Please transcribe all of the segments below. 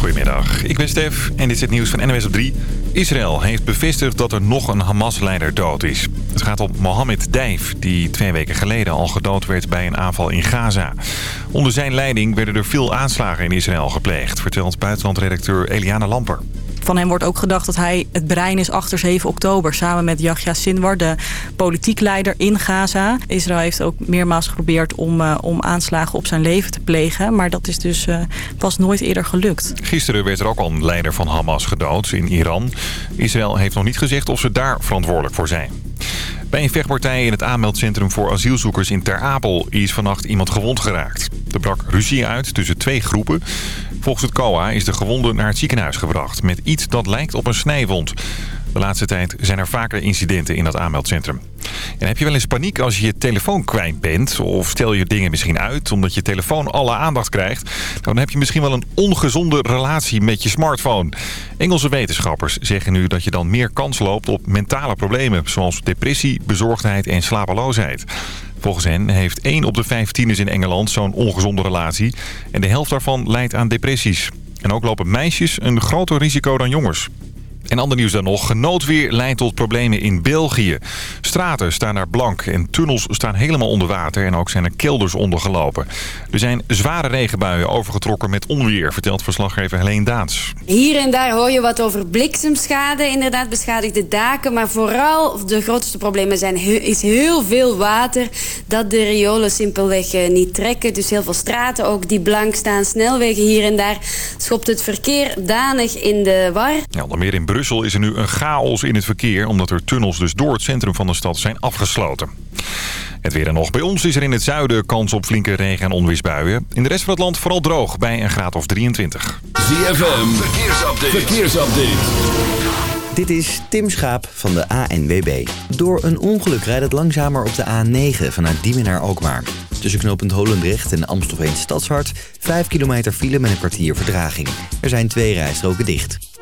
Goedemiddag, ik ben Stef en dit is het nieuws van NWS op 3. Israël heeft bevestigd dat er nog een Hamas-leider dood is. Het gaat om Mohammed Dijf, die twee weken geleden al gedood werd bij een aanval in Gaza. Onder zijn leiding werden er veel aanslagen in Israël gepleegd, vertelt buitenlandredacteur Eliana Lamper. Van hem wordt ook gedacht dat hij het brein is achter 7 oktober... samen met Yahya Sinwar, de politiek leider in Gaza. Israël heeft ook meermaals geprobeerd om, uh, om aanslagen op zijn leven te plegen... maar dat is dus pas nooit eerder gelukt. Gisteren werd er ook al een leider van Hamas gedood in Iran. Israël heeft nog niet gezegd of ze daar verantwoordelijk voor zijn. Bij een vechtpartij in het aanmeldcentrum voor asielzoekers in Ter Apel is vannacht iemand gewond geraakt. Er brak ruzie uit tussen twee groepen. Volgens het COA is de gewonde naar het ziekenhuis gebracht met iets dat lijkt op een snijwond. De laatste tijd zijn er vaker incidenten in dat aanmeldcentrum. En heb je wel eens paniek als je je telefoon kwijt bent? Of stel je dingen misschien uit omdat je telefoon alle aandacht krijgt? Dan heb je misschien wel een ongezonde relatie met je smartphone. Engelse wetenschappers zeggen nu dat je dan meer kans loopt op mentale problemen... zoals depressie, bezorgdheid en slapeloosheid. Volgens hen heeft 1 op de 5 tieners in Engeland zo'n ongezonde relatie. En de helft daarvan leidt aan depressies. En ook lopen meisjes een groter risico dan jongens. En ander nieuws dan nog. Noodweer leidt tot problemen in België. Straten staan daar blank en tunnels staan helemaal onder water. En ook zijn er kelders ondergelopen. Er zijn zware regenbuien overgetrokken met onweer, vertelt verslaggever Helene Daans. Hier en daar hoor je wat over bliksemschade, inderdaad beschadigde daken. Maar vooral de grootste problemen zijn, is heel veel water dat de riolen simpelweg niet trekken. Dus heel veel straten ook die blank staan. Snelwegen hier en daar schopt het verkeer danig in de war. Ja, onder meer in Brussel is er nu een chaos in het verkeer... omdat er tunnels dus door het centrum van de stad zijn afgesloten. Het weer en nog. Bij ons is er in het zuiden kans op flinke regen- en onweersbuien. In de rest van het land vooral droog bij een graad of 23. ZFM, verkeersupdate. verkeersupdate. Dit is Tim Schaap van de ANWB. Door een ongeluk rijdt het langzamer op de A9 vanuit Diemen naar Alkmaar. Tussen knooppunt Holendrecht en Amstelveen Stadshart... 5 kilometer file met een kwartier verdraging. Er zijn twee rijstroken dicht.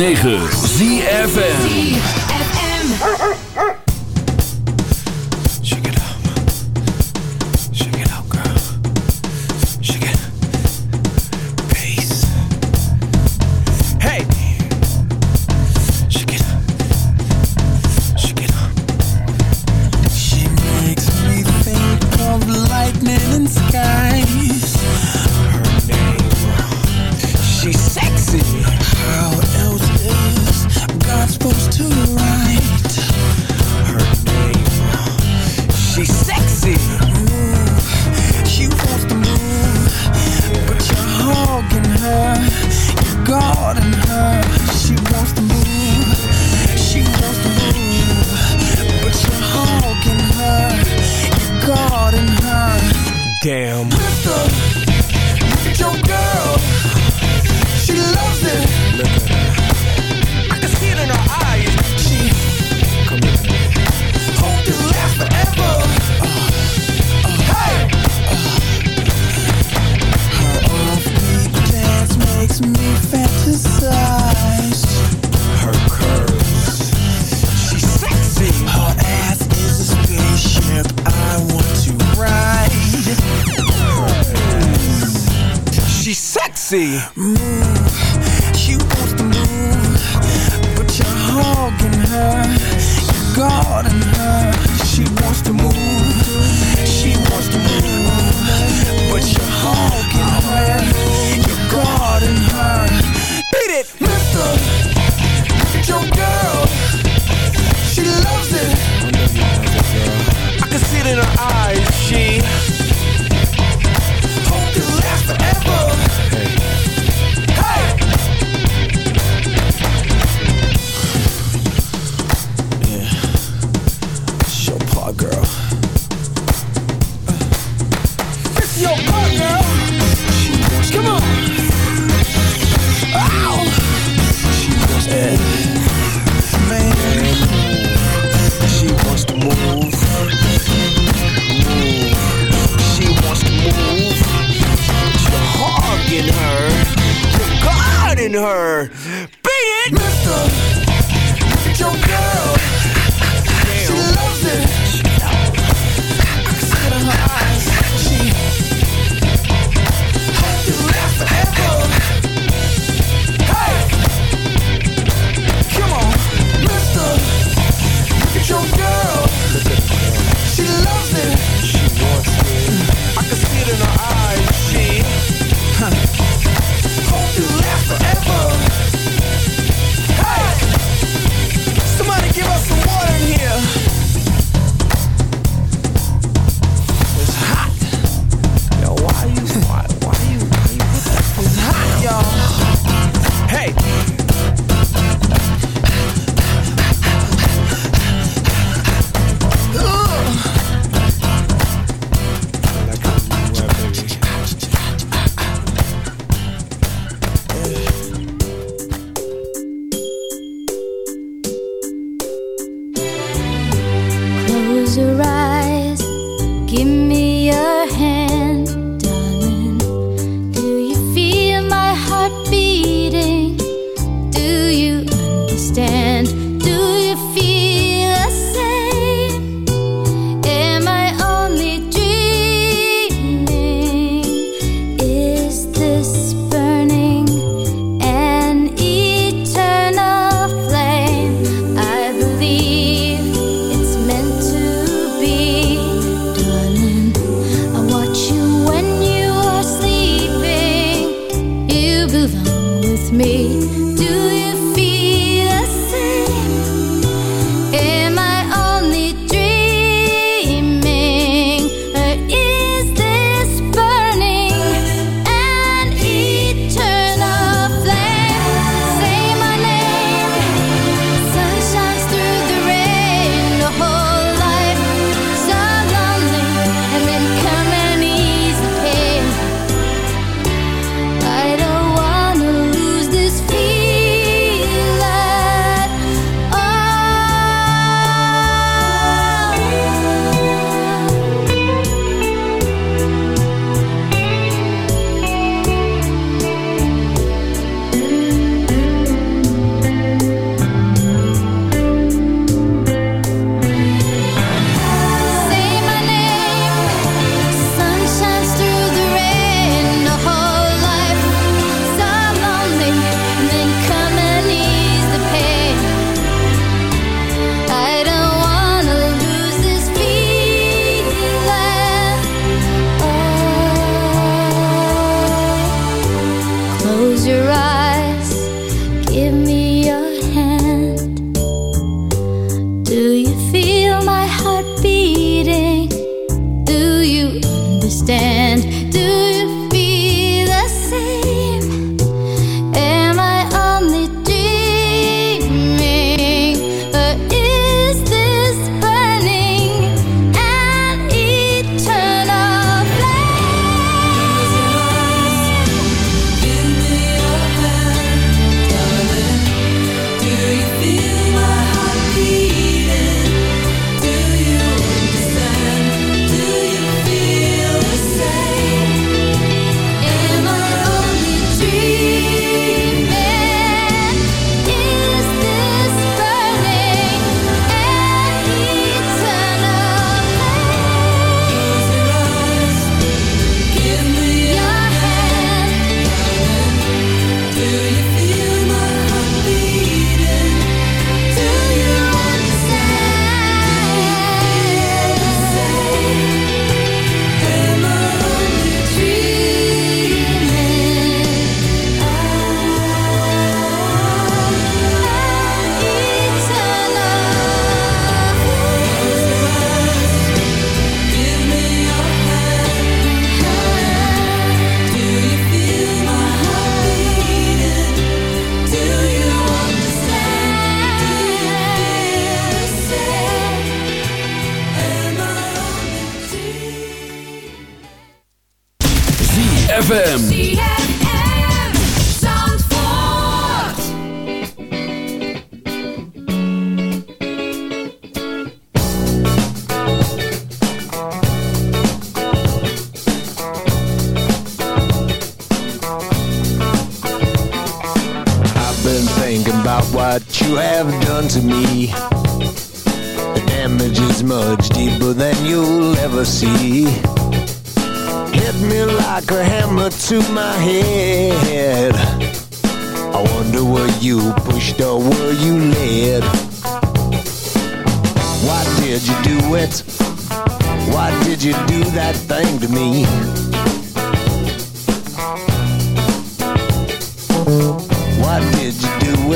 9.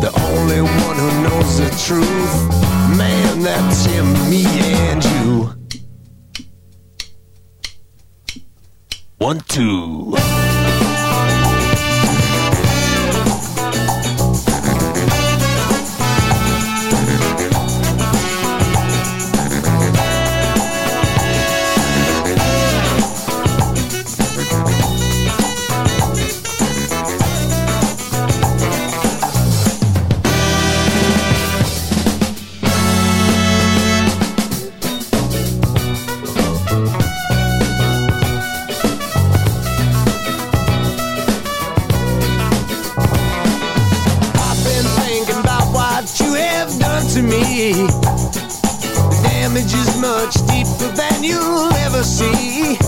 The only one who knows the truth, man, that's him, me and you. Than you'll ever see.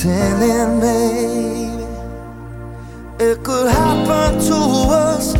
Telling baby, it could happen to us.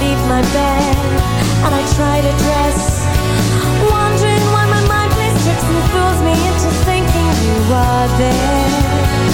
leave my bed and I try to dress Wondering why my mind plays tricks and fools me into thinking you are there.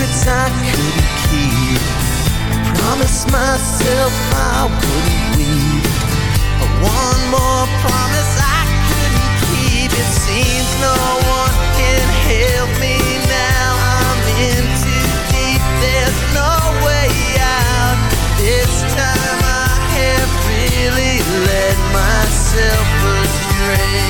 secrets I couldn't keep. I promised myself I wouldn't weep. But one more promise I couldn't keep. It seems no one can help me now. I'm in too deep. There's no way out. This time I have really let myself astray.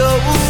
go.